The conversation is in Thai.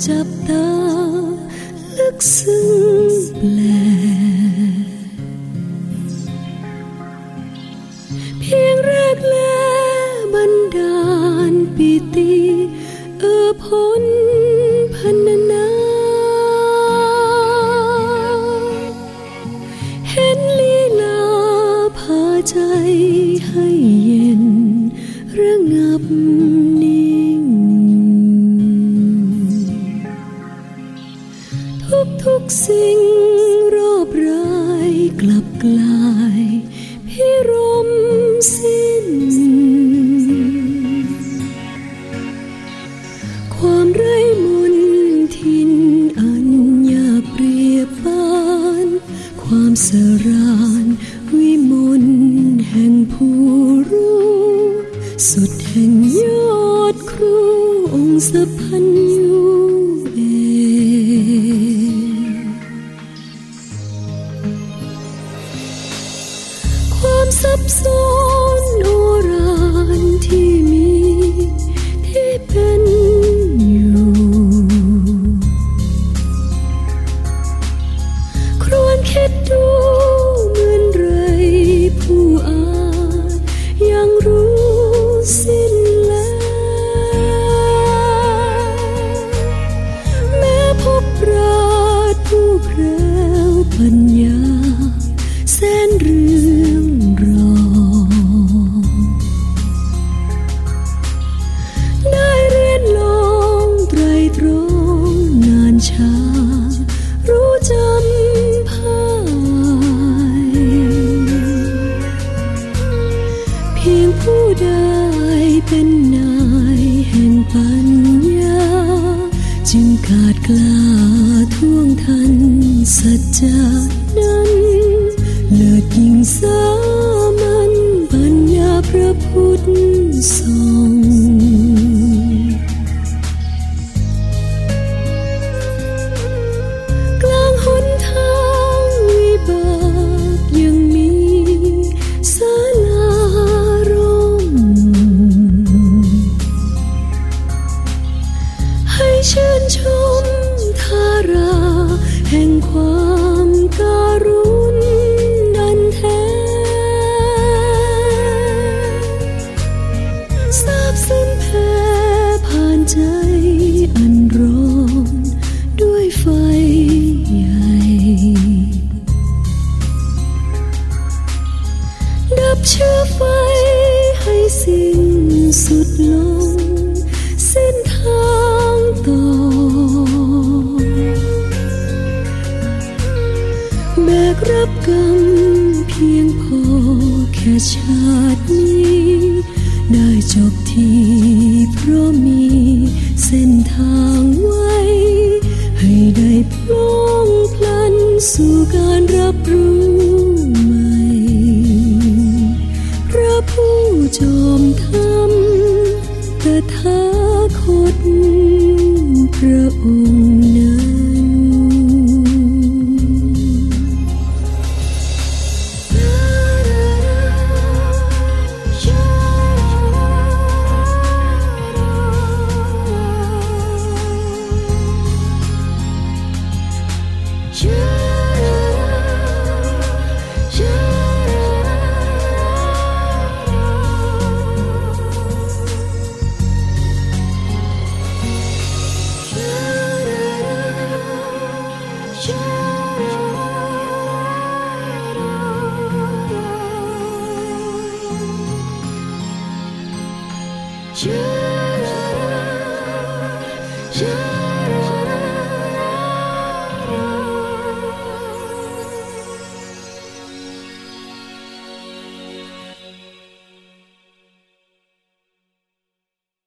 붙잡다. 늑승. ทุกสิ่งรอบรายกลับกลายพิรมสิ้น ความไร้มนทินอันยาเปรียบปาน ความสรานวิมลแห่งผู้รู้ สุดแห่งยอดครูองค์สพันยู ความซับซ้อนโอรานที่มี ปัญญา จึงขาดกล้าท่วงทันสัจจานั้น เลิศยิ่งสามัญปัญญาพระพุทธสอน ให้ชื่นชมท ค่ชาตินี้ ได้จบที่เพราะมีเส้นทางไว้ ให้ได้พล่องพลันสู่การรับรู้ใหม่ พระผู้จอมธรรมตถาคตพระองค์ you